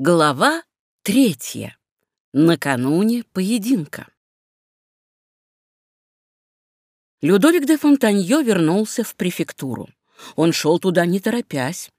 Глава третья. Накануне поединка. Людовик де Фонтанье вернулся в префектуру. Он шел туда не торопясь.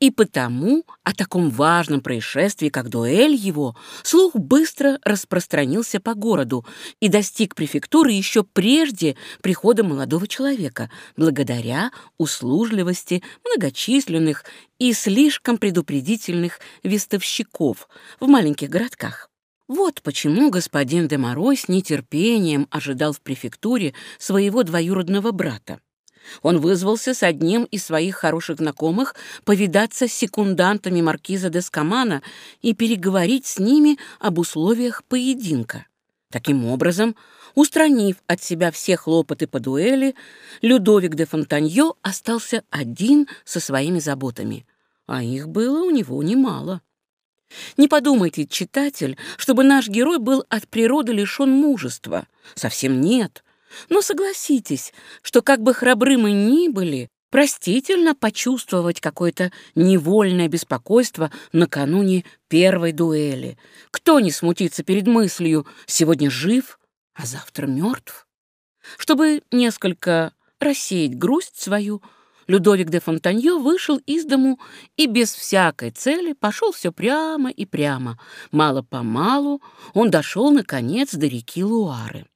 И потому о таком важном происшествии, как дуэль его, слух быстро распространился по городу и достиг префектуры еще прежде прихода молодого человека, благодаря услужливости многочисленных и слишком предупредительных вестовщиков в маленьких городках. Вот почему господин де Морой с нетерпением ожидал в префектуре своего двоюродного брата. Он вызвался с одним из своих хороших знакомых повидаться с секундантами маркиза де Скамана и переговорить с ними об условиях поединка. Таким образом, устранив от себя все хлопоты по дуэли, Людовик де Фонтаньо остался один со своими заботами, а их было у него немало. Не подумайте, читатель, чтобы наш герой был от природы лишен мужества. Совсем нет. Но согласитесь, что как бы храбры мы ни были, простительно почувствовать какое-то невольное беспокойство накануне первой дуэли. Кто не смутится перед мыслью «сегодня жив, а завтра мертв»? Чтобы несколько рассеять грусть свою, Людовик де Фонтанье вышел из дому и без всякой цели пошел все прямо и прямо. Мало-помалу он дошел, наконец, до реки Луары.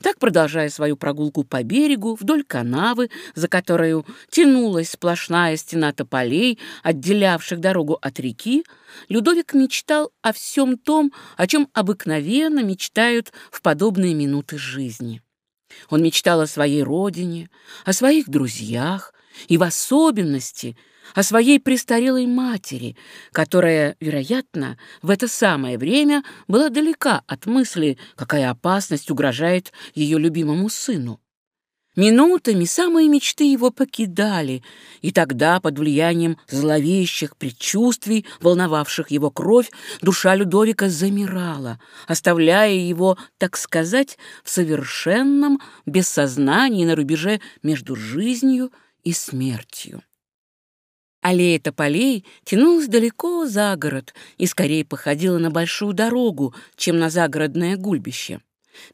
Так, продолжая свою прогулку по берегу, вдоль канавы, за которой тянулась сплошная стена тополей, отделявших дорогу от реки, Людовик мечтал о всем том, о чем обыкновенно мечтают в подобные минуты жизни. Он мечтал о своей родине, о своих друзьях и в особенности — о своей престарелой матери, которая, вероятно, в это самое время была далека от мысли, какая опасность угрожает ее любимому сыну. Минутами самые мечты его покидали, и тогда, под влиянием зловещих предчувствий, волновавших его кровь, душа Людовика замирала, оставляя его, так сказать, в совершенном бессознании на рубеже между жизнью и смертью. Аллея тополей тянулась далеко за город и скорее походила на большую дорогу, чем на загородное гульбище.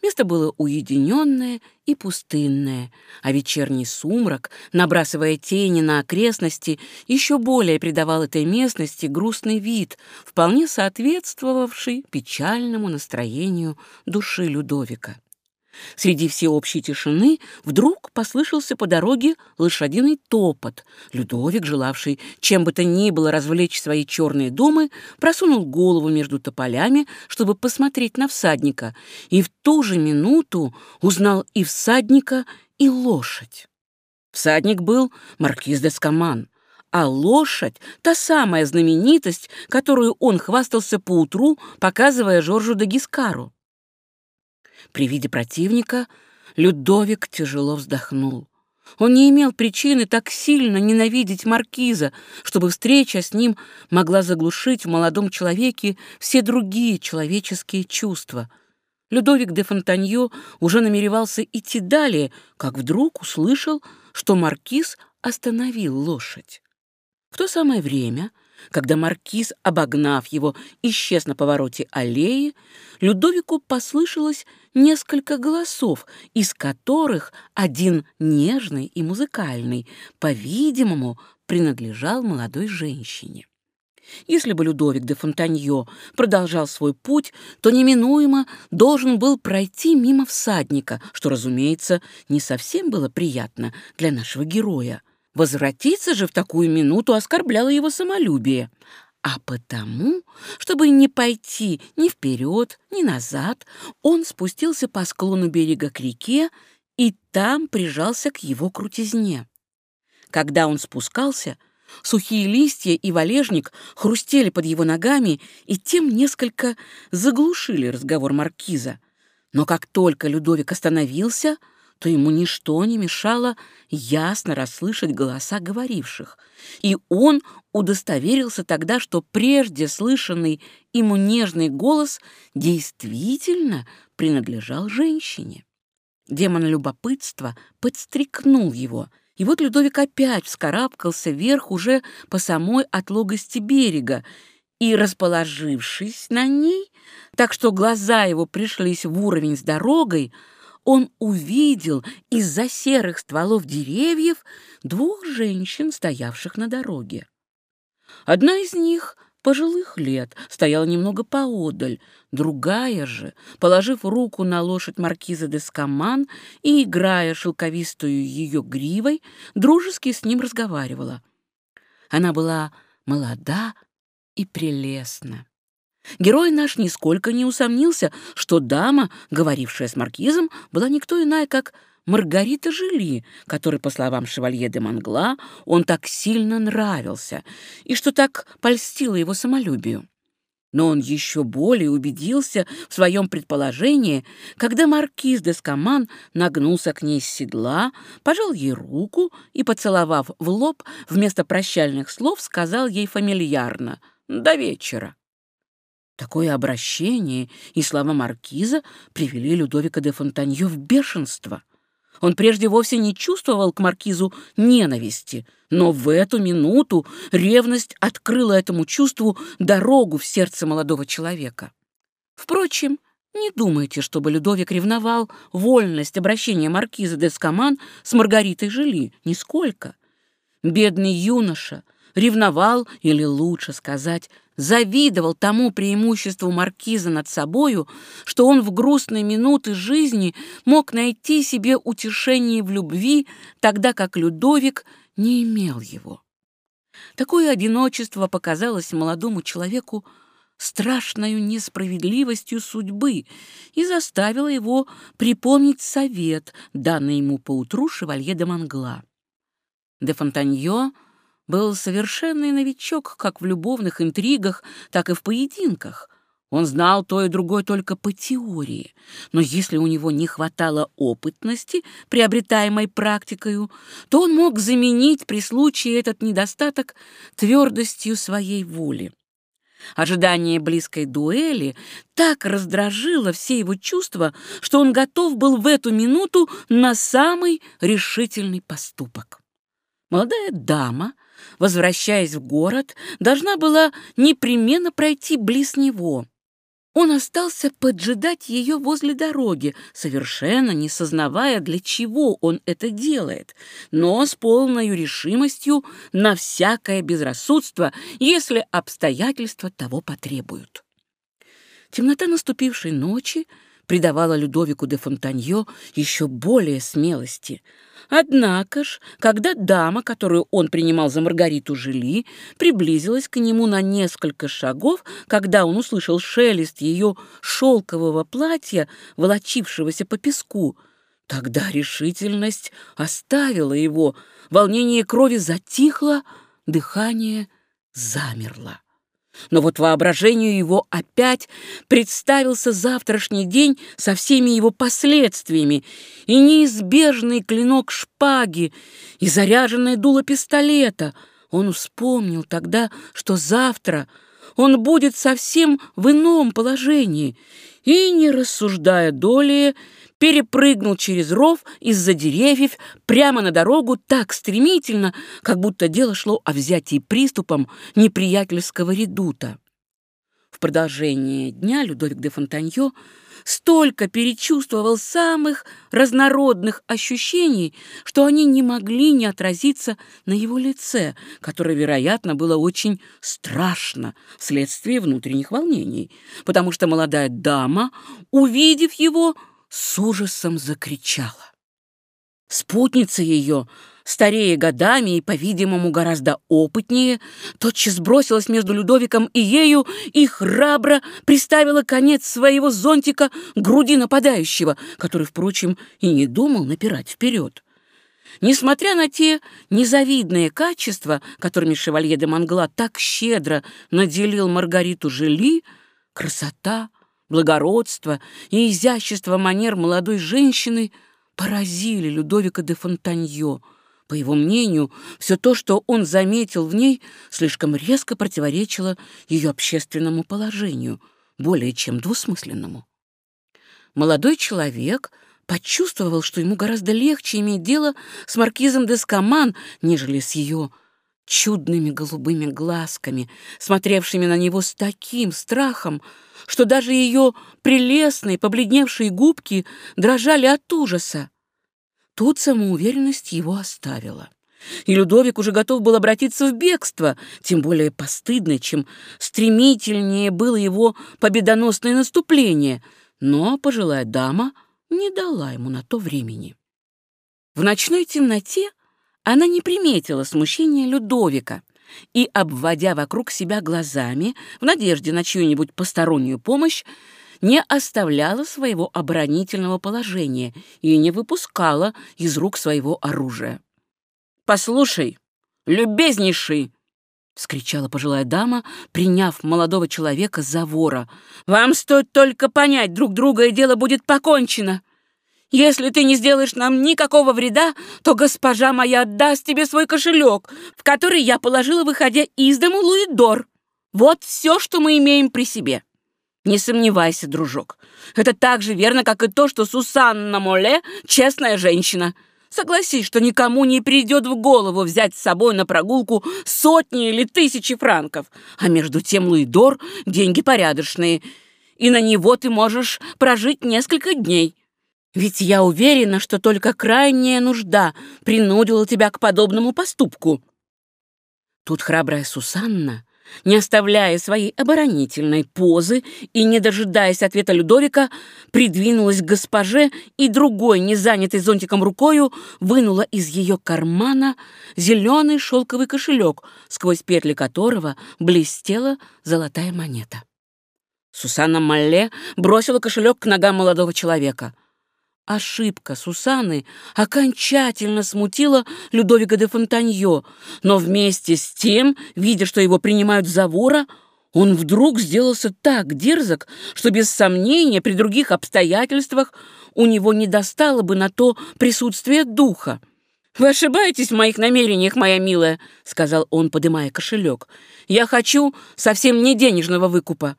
Место было уединенное и пустынное, а вечерний сумрак, набрасывая тени на окрестности, еще более придавал этой местности грустный вид, вполне соответствовавший печальному настроению души Людовика. Среди всеобщей тишины вдруг послышался по дороге лошадиный топот. Людовик, желавший чем бы то ни было развлечь свои черные думы, просунул голову между тополями, чтобы посмотреть на всадника, и в ту же минуту узнал и всадника, и лошадь. Всадник был маркиз де Скаман, а лошадь — та самая знаменитость, которую он хвастался поутру, показывая Жоржу де Гискару. При виде противника Людовик тяжело вздохнул. Он не имел причины так сильно ненавидеть маркиза, чтобы встреча с ним могла заглушить в молодом человеке все другие человеческие чувства. Людовик де Фонтаньо уже намеревался идти далее, как вдруг услышал, что маркиз остановил лошадь. В то самое время когда маркиз, обогнав его, исчез на повороте аллеи, Людовику послышалось несколько голосов, из которых один нежный и музыкальный, по-видимому, принадлежал молодой женщине. Если бы Людовик де Фонтаньо продолжал свой путь, то неминуемо должен был пройти мимо всадника, что, разумеется, не совсем было приятно для нашего героя. Возвратиться же в такую минуту оскорбляло его самолюбие. А потому, чтобы не пойти ни вперед, ни назад, он спустился по склону берега к реке и там прижался к его крутизне. Когда он спускался, сухие листья и валежник хрустели под его ногами и тем несколько заглушили разговор маркиза. Но как только Людовик остановился — то ему ничто не мешало ясно расслышать голоса говоривших, и он удостоверился тогда, что прежде слышанный ему нежный голос действительно принадлежал женщине. Демон любопытства подстрекнул его, и вот Людовик опять вскарабкался вверх уже по самой отлогости берега, и, расположившись на ней, так что глаза его пришлись в уровень с дорогой, он увидел из-за серых стволов деревьев двух женщин, стоявших на дороге. Одна из них — пожилых лет, стояла немного поодаль, другая же, положив руку на лошадь маркиза де Скаман и, играя шелковистую ее гривой, дружески с ним разговаривала. Она была молода и прелестна. Герой наш нисколько не усомнился, что дама, говорившая с маркизом, была никто иная, как Маргарита Жили, которой, по словам шевалье де Мангла, он так сильно нравился и что так польстило его самолюбию. Но он еще более убедился в своем предположении, когда маркиз де Скаман нагнулся к ней с седла, пожал ей руку и, поцеловав в лоб, вместо прощальных слов сказал ей фамильярно «До вечера». Такое обращение и слова маркиза привели Людовика де Фонтанье в бешенство. Он прежде вовсе не чувствовал к маркизу ненависти, но в эту минуту ревность открыла этому чувству дорогу в сердце молодого человека. Впрочем, не думайте, чтобы Людовик ревновал вольность обращения маркиза де Скаман с Маргаритой Жили, нисколько. Бедный юноша ревновал, или лучше сказать, завидовал тому преимуществу маркиза над собою, что он в грустные минуты жизни мог найти себе утешение в любви, тогда как Людовик не имел его. Такое одиночество показалось молодому человеку страшною несправедливостью судьбы и заставило его припомнить совет, данный ему поутру шевалье де Мангла. Де Фонтаньо — был совершенный новичок как в любовных интригах, так и в поединках. Он знал то и другое только по теории, но если у него не хватало опытности, приобретаемой практикою, то он мог заменить при случае этот недостаток твердостью своей воли. Ожидание близкой дуэли так раздражило все его чувства, что он готов был в эту минуту на самый решительный поступок. Молодая дама — возвращаясь в город, должна была непременно пройти близ него. Он остался поджидать ее возле дороги, совершенно не сознавая, для чего он это делает, но с полной решимостью на всякое безрассудство, если обстоятельства того потребуют. Темнота наступившей ночи придавала Людовику де Фонтаньо еще более смелости — Однако ж, когда дама, которую он принимал за Маргариту Жили, приблизилась к нему на несколько шагов, когда он услышал шелест ее шелкового платья, волочившегося по песку, тогда решительность оставила его, волнение крови затихло, дыхание замерло. Но вот воображению его опять представился завтрашний день со всеми его последствиями, и неизбежный клинок шпаги, и заряженное дуло пистолета. Он вспомнил тогда, что завтра он будет совсем в ином положении, и, не рассуждая долее, перепрыгнул через ров из-за деревьев прямо на дорогу так стремительно, как будто дело шло о взятии приступом неприятельского редута. В продолжение дня Людовик де Фонтаньо столько перечувствовал самых разнородных ощущений, что они не могли не отразиться на его лице, которое, вероятно, было очень страшно вследствие внутренних волнений, потому что молодая дама, увидев его, с ужасом закричала. Спутница ее, старее годами и, по-видимому, гораздо опытнее, тотчас бросилась между Людовиком и ею и храбро приставила конец своего зонтика груди нападающего, который, впрочем, и не думал напирать вперед. Несмотря на те незавидные качества, которыми шевалье де Мангла так щедро наделил Маргариту Жили, красота — благородство и изящество манер молодой женщины поразили Людовика де Фонтаньо. По его мнению, все то, что он заметил в ней, слишком резко противоречило ее общественному положению, более чем двусмысленному. Молодой человек почувствовал, что ему гораздо легче иметь дело с маркизом де Скаман, нежели с ее чудными голубыми глазками, смотревшими на него с таким страхом, что даже ее прелестные побледневшие губки дрожали от ужаса. Тут самоуверенность его оставила. И Людовик уже готов был обратиться в бегство, тем более постыдно, чем стремительнее было его победоносное наступление. Но пожилая дама не дала ему на то времени. В ночной темноте она не приметила смущения Людовика и, обводя вокруг себя глазами, в надежде на чью-нибудь постороннюю помощь, не оставляла своего оборонительного положения и не выпускала из рук своего оружия. «Послушай, любезнейший!» — вскричала пожилая дама, приняв молодого человека за вора. «Вам стоит только понять друг друга, и дело будет покончено. Если ты не сделаешь нам никакого вреда, то госпожа моя отдаст тебе свой кошелек, в который я положила, выходя из дому, Луидор. Вот все, что мы имеем при себе. Не сомневайся, дружок. Это так же верно, как и то, что Сусанна Моле — честная женщина». Согласись, что никому не придет в голову взять с собой на прогулку сотни или тысячи франков. А между тем Луидор — деньги порядочные, и на него ты можешь прожить несколько дней. Ведь я уверена, что только крайняя нужда принудила тебя к подобному поступку. Тут храбрая Сусанна не оставляя своей оборонительной позы и не дожидаясь ответа Людовика, придвинулась к госпоже и другой, не занятой зонтиком рукою, вынула из ее кармана зеленый шелковый кошелек, сквозь петли которого блестела золотая монета. Сусанна Малле бросила кошелек к ногам молодого человека. Ошибка Сусаны окончательно смутила Людовика де Фонтаньо, но вместе с тем, видя, что его принимают за вора, он вдруг сделался так дерзок, что без сомнения при других обстоятельствах у него не достало бы на то присутствие духа. «Вы ошибаетесь в моих намерениях, моя милая», — сказал он, подымая кошелек. «Я хочу совсем не денежного выкупа».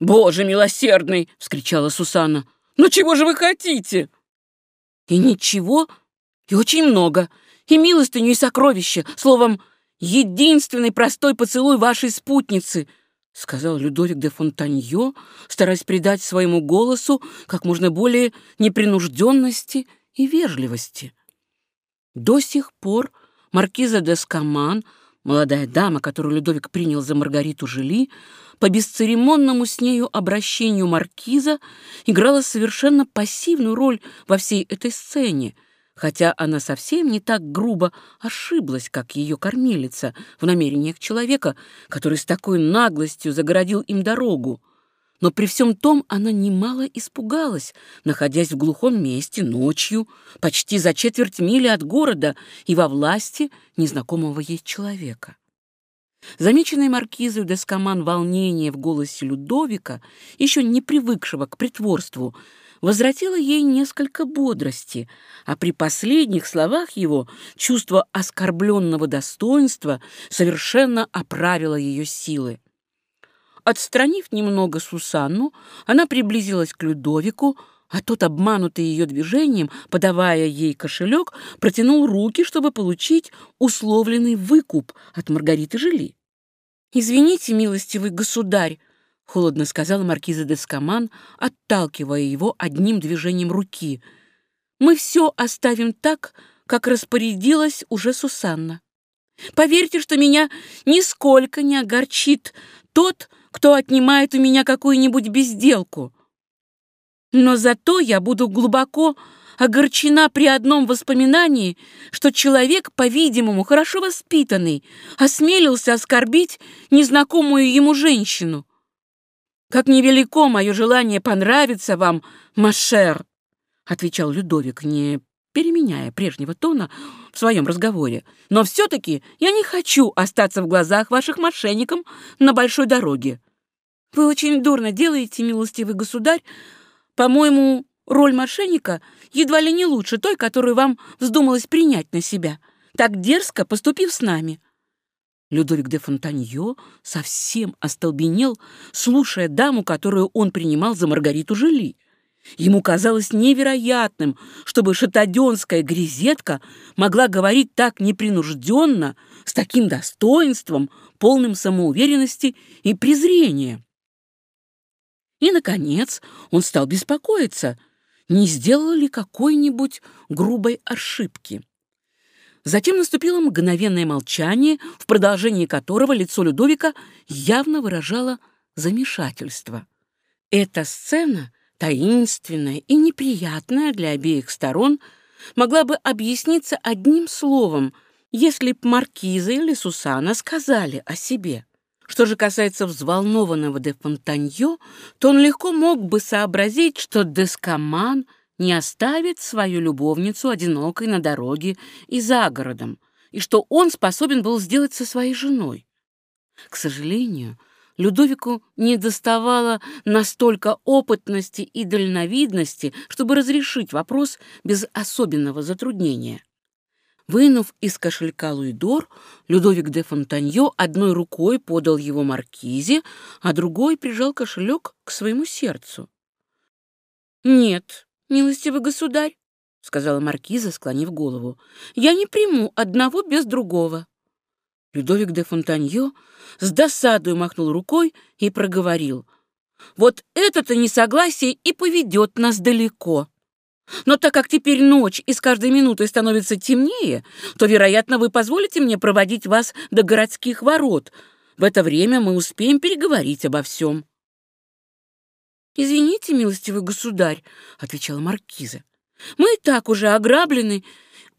«Боже милосердный!» — вскричала Сусанна. «Ну чего же вы хотите?» И ничего, и очень много, и милостыню, и сокровища, словом, единственный простой поцелуй вашей спутницы, — сказал Людовик де Фонтаньо, стараясь придать своему голосу как можно более непринужденности и вежливости. До сих пор маркиза де Скаман, молодая дама, которую Людовик принял за Маргариту Жили, по бесцеремонному с нею обращению маркиза играла совершенно пассивную роль во всей этой сцене, хотя она совсем не так грубо ошиблась, как ее кормилица в намерениях человека, который с такой наглостью загородил им дорогу. Но при всем том она немало испугалась, находясь в глухом месте ночью, почти за четверть мили от города и во власти незнакомого ей человека. Замеченной маркизой Дескоман волнение в голосе Людовика, еще не привыкшего к притворству, возвратило ей несколько бодрости, а при последних словах его чувство оскорбленного достоинства совершенно оправило ее силы. Отстранив немного Сусанну, она приблизилась к Людовику, а тот, обманутый ее движением, подавая ей кошелек, протянул руки, чтобы получить условленный выкуп от Маргариты Жили. «Извините, милостивый государь», — холодно сказала маркиза де Скаман, отталкивая его одним движением руки. «Мы все оставим так, как распорядилась уже Сусанна. Поверьте, что меня нисколько не огорчит тот, кто отнимает у меня какую-нибудь безделку. Но зато я буду глубоко огорчена при одном воспоминании, что человек, по-видимому, хорошо воспитанный, осмелился оскорбить незнакомую ему женщину. «Как невелико мое желание понравиться вам, Машер!» — отвечал Людовик, не переменяя прежнего тона в своем разговоре. «Но все-таки я не хочу остаться в глазах ваших мошенникам на большой дороге. Вы очень дурно делаете, милостивый государь, по-моему, роль мошенника едва ли не лучше той, которую вам вздумалось принять на себя, так дерзко поступив с нами». Людовик де Фонтаньо совсем остолбенел, слушая даму, которую он принимал за Маргариту Жили. Ему казалось невероятным, чтобы шатаденская грезетка могла говорить так непринужденно, с таким достоинством, полным самоуверенности и презрения. И, наконец, он стал беспокоиться, не сделал ли какой-нибудь грубой ошибки. Затем наступило мгновенное молчание, в продолжении которого лицо Людовика явно выражало замешательство. Эта сцена, таинственная и неприятная для обеих сторон, могла бы объясниться одним словом, если б Маркиза или Сусана сказали о себе. Что же касается взволнованного де Фонтаньо, то он легко мог бы сообразить, что Дескоман не оставит свою любовницу одинокой на дороге и за городом, и что он способен был сделать со своей женой. К сожалению, Людовику не доставало настолько опытности и дальновидности, чтобы разрешить вопрос без особенного затруднения. Вынув из кошелька Луидор, Людовик де Фонтаньо одной рукой подал его маркизе, а другой прижал кошелек к своему сердцу. «Нет, милостивый государь», — сказала маркиза, склонив голову, — «я не приму одного без другого». Людовик де Фонтаньо с досадой махнул рукой и проговорил. «Вот это-то несогласие и поведет нас далеко». Но так как теперь ночь и с каждой минутой становится темнее, то, вероятно, вы позволите мне проводить вас до городских ворот. В это время мы успеем переговорить обо всем». «Извините, милостивый государь», — отвечала маркиза. «Мы и так уже ограблены,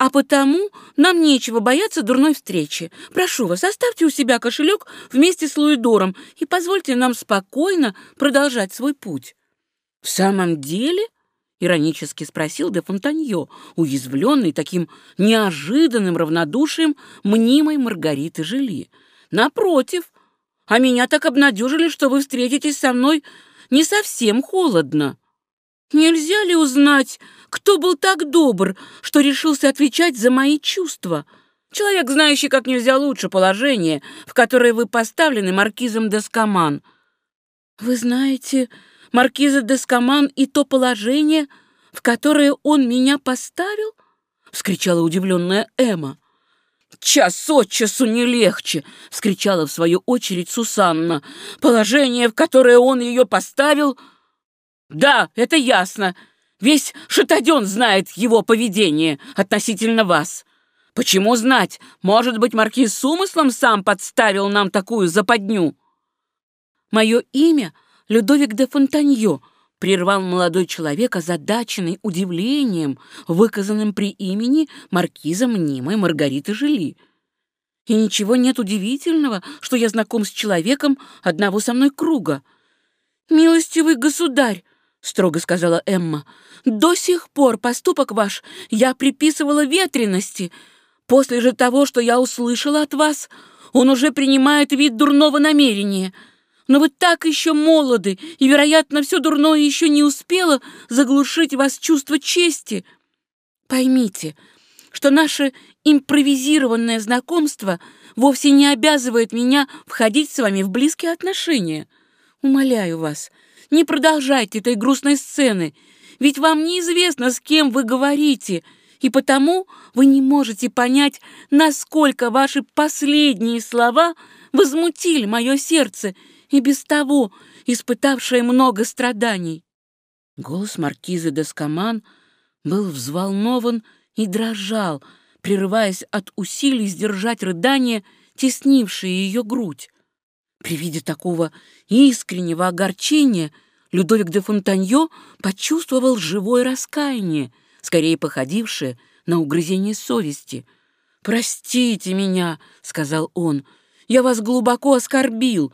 а потому нам нечего бояться дурной встречи. Прошу вас, оставьте у себя кошелек вместе с Луидором и позвольте нам спокойно продолжать свой путь». «В самом деле?» Иронически спросил де Фонтаньо, уязвленный таким неожиданным равнодушием мнимой Маргариты Жили. «Напротив, а меня так обнадежили, что вы встретитесь со мной не совсем холодно. Нельзя ли узнать, кто был так добр, что решился отвечать за мои чувства?» Человек, знающий как нельзя лучше положение, в которое вы поставлены маркизом Дескоман. Вы знаете, маркиза Дескоман и то положение, в которое он меня поставил?» — вскричала удивленная Эмма. «Час от часу не легче!» — вскричала в свою очередь Сусанна. «Положение, в которое он ее поставил...» «Да, это ясно. Весь Шатаден знает его поведение относительно вас. Почему знать? Может быть, маркиз с умыслом сам подставил нам такую западню?» «Мое имя Людовик де Фонтаньо», — прервал молодой человек, озадаченный удивлением, выказанным при имени маркиза мнимой Маргариты Жили. «И ничего нет удивительного, что я знаком с человеком одного со мной круга». «Милостивый государь», — строго сказала Эмма, — «до сих пор поступок ваш я приписывала ветрености. После же того, что я услышала от вас, он уже принимает вид дурного намерения» но вы так еще молоды, и, вероятно, все дурное еще не успело заглушить вас чувство чести. Поймите, что наше импровизированное знакомство вовсе не обязывает меня входить с вами в близкие отношения. Умоляю вас, не продолжайте этой грустной сцены, ведь вам неизвестно, с кем вы говорите, и потому вы не можете понять, насколько ваши последние слова возмутили мое сердце и без того испытавшая много страданий. Голос маркизы Дескоман был взволнован и дрожал, прерываясь от усилий сдержать рыдания, теснившие ее грудь. При виде такого искреннего огорчения Людовик де Фонтаньо почувствовал живое раскаяние, скорее походившее на угрызение совести. «Простите меня», — сказал он, — «я вас глубоко оскорбил,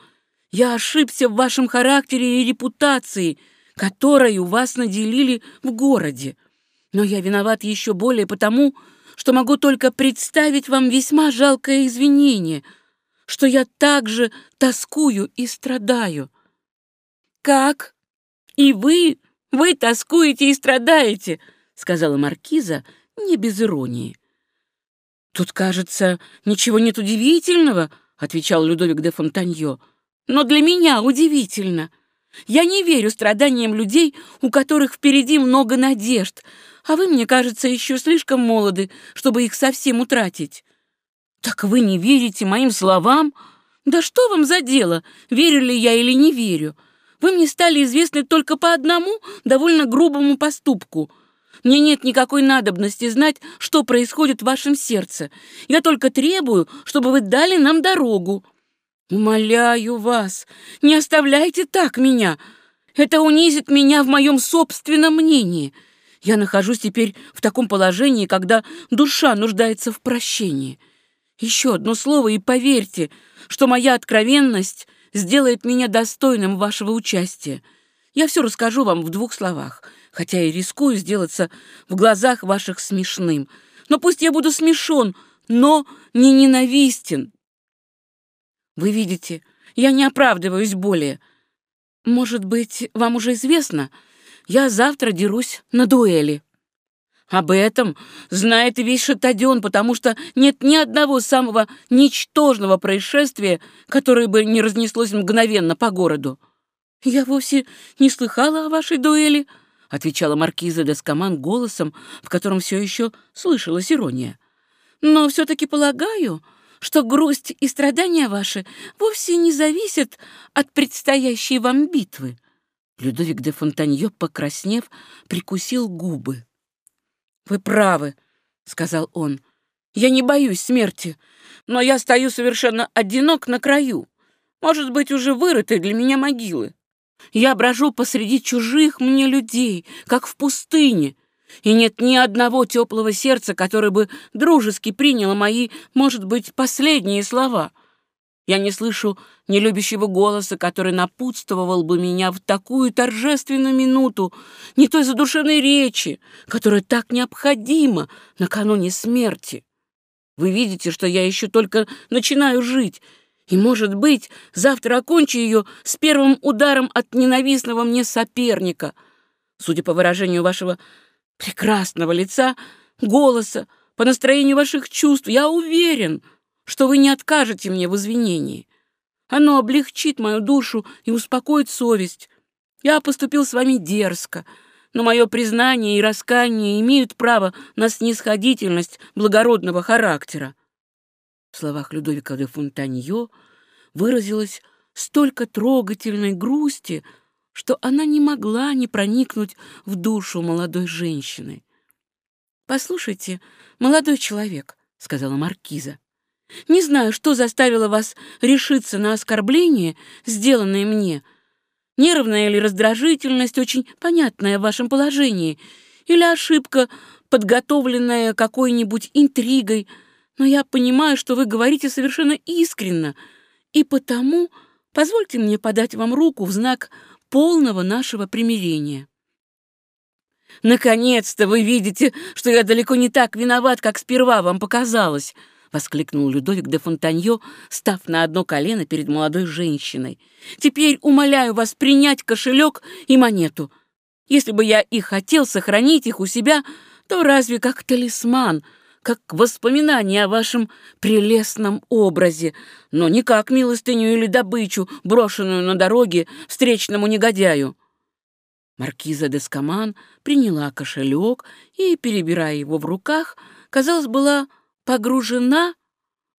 я ошибся в вашем характере и репутации, которой у вас наделили в городе. Но я виноват еще более потому, что могу только представить вам весьма жалкое извинение, что я также тоскую и страдаю. Как? И вы, вы тоскуете и страдаете, сказала маркиза не без иронии. Тут, кажется, ничего нет удивительного, отвечал Людовик де Фонтаньо. Но для меня удивительно. Я не верю страданиям людей, у которых впереди много надежд, а вы, мне кажется, еще слишком молоды, чтобы их совсем утратить. Так вы не верите моим словам? Да что вам за дело, верю ли я или не верю? Вы мне стали известны только по одному довольно грубому поступку. Мне нет никакой надобности знать, что происходит в вашем сердце. Я только требую, чтобы вы дали нам дорогу. Умоляю вас, не оставляйте так меня. Это унизит меня в моем собственном мнении. Я нахожусь теперь в таком положении, когда душа нуждается в прощении. Еще одно слово, и поверьте, что моя откровенность сделает меня достойным вашего участия. Я все расскажу вам в двух словах, хотя и рискую сделаться в глазах ваших смешным. Но пусть я буду смешон, но не ненавистен. Вы видите, я не оправдываюсь более. Может быть, вам уже известно, я завтра дерусь на дуэли. Об этом знает весь Шатаден, потому что нет ни одного самого ничтожного происшествия, которое бы не разнеслось мгновенно по городу. «Я вовсе не слыхала о вашей дуэли», — отвечала маркиза Дескоман голосом, в котором все еще слышалась ирония. «Но все-таки полагаю, что грусть и страдания ваши вовсе не зависят от предстоящей вам битвы». Людовик де Фонтанье, покраснев, прикусил губы. «Вы правы», — сказал он. «Я не боюсь смерти, но я стою совершенно одинок на краю, может быть, уже вырытой для меня могилы. Я брожу посреди чужих мне людей, как в пустыне, и нет ни одного теплого сердца, которое бы дружески приняло мои, может быть, последние слова. Я не слышу нелюбящего голоса, который напутствовал бы меня в такую торжественную минуту, не той задушевной речи, которая так необходима накануне смерти. Вы видите, что я еще только начинаю жить, и, может быть, завтра окончу ее с первым ударом от ненавистного мне соперника. Судя по выражению вашего прекрасного лица, голоса, по настроению ваших чувств, я уверен — что вы не откажете мне в извинении. Оно облегчит мою душу и успокоит совесть. Я поступил с вами дерзко, но мое признание и раскаяние имеют право на снисходительность благородного характера. В словах Людовика де Фонтаньо выразилось столько трогательной грусти, что она не могла не проникнуть в душу молодой женщины. «Послушайте, молодой человек», — сказала маркиза, не знаю, что заставило вас решиться на оскорбление, сделанное мне. Нервная или раздражительность, очень понятная в вашем положении, или ошибка, подготовленная какой-нибудь интригой, но я понимаю, что вы говорите совершенно искренно, и потому позвольте мне подать вам руку в знак полного нашего примирения. Наконец-то вы видите, что я далеко не так виноват, как сперва вам показалось, — воскликнул Людовик де Фонтаньо, став на одно колено перед молодой женщиной. «Теперь умоляю вас принять кошелек и монету. Если бы я и хотел сохранить их у себя, то разве как талисман, как воспоминание о вашем прелестном образе, но не как милостыню или добычу, брошенную на дороге встречному негодяю». Маркиза де Скаман приняла кошелек и, перебирая его в руках, казалось, была погружена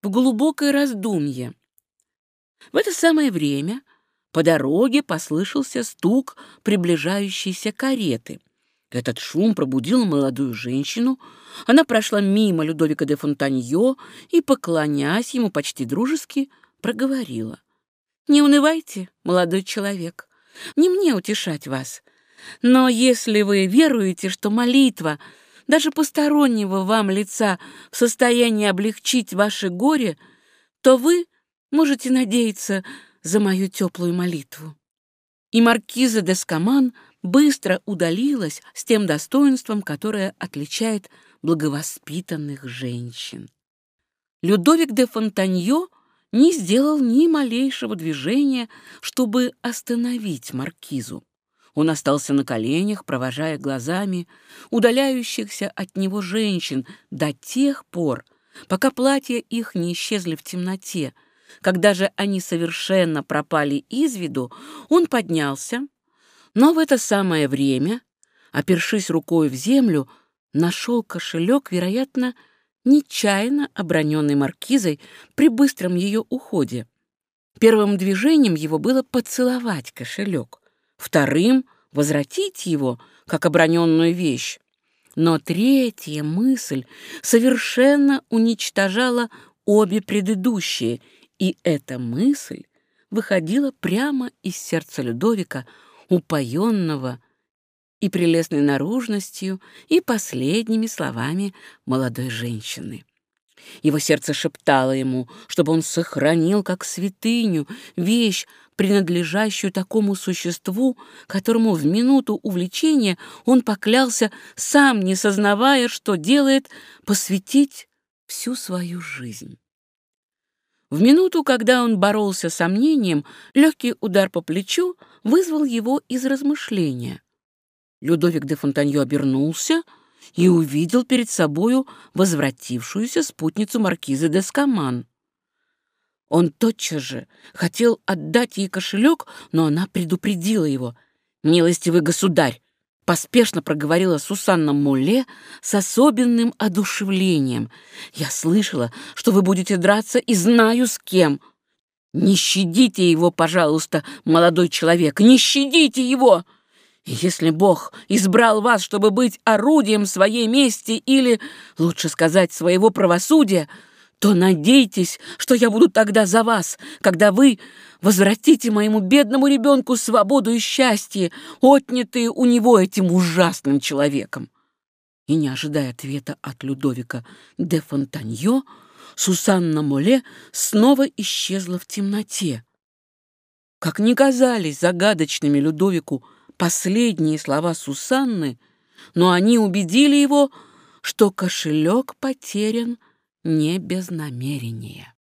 в глубокое раздумье. В это самое время по дороге послышался стук приближающейся кареты. Этот шум пробудил молодую женщину. Она прошла мимо Людовика де Фонтаньо и, поклонясь ему почти дружески, проговорила. «Не унывайте, молодой человек, не мне утешать вас. Но если вы веруете, что молитва — даже постороннего вам лица в состоянии облегчить ваше горе, то вы можете надеяться за мою теплую молитву. И маркиза де Скаман быстро удалилась с тем достоинством, которое отличает благовоспитанных женщин. Людовик де Фонтаньо не сделал ни малейшего движения, чтобы остановить маркизу. Он остался на коленях, провожая глазами удаляющихся от него женщин до тех пор, пока платья их не исчезли в темноте, Когда же они совершенно пропали из виду, он поднялся, но в это самое время, опершись рукой в землю, нашел кошелек, вероятно, нечаянно оброненный маркизой при быстром ее уходе. Первым движением его было поцеловать кошелек, вторым — возвратить его, как оброненную вещь. Но третья мысль совершенно уничтожала обе предыдущие, и эта мысль выходила прямо из сердца Людовика, упоенного и прелестной наружностью, и последними словами молодой женщины. Его сердце шептало ему, чтобы он сохранил как святыню вещь, принадлежащую такому существу, которому в минуту увлечения он поклялся, сам не сознавая, что делает, посвятить всю свою жизнь. В минуту, когда он боролся с сомнением, легкий удар по плечу вызвал его из размышления. Людовик де Фонтаньо обернулся и увидел перед собою возвратившуюся спутницу маркизы де Скаман. Он тотчас же хотел отдать ей кошелек, но она предупредила его. «Милостивый государь, поспешно проговорила Сусанна Молле с особенным одушевлением. «Я слышала, что вы будете драться, и знаю, с кем. Не щадите его, пожалуйста, молодой человек, не щадите его! Если Бог избрал вас, чтобы быть орудием своей мести или, лучше сказать, своего правосудия, то надейтесь, что я буду тогда за вас, когда вы возвратите моему бедному ребенку свободу и счастье, отнятые у него этим ужасным человеком. И не ожидая ответа от Людовика де Фонтаньо, Сусанна Моле снова исчезла в темноте. Как ни казались загадочными Людовику последние слова Сусанны, но они убедили его, что кошелек потерян не без намерения.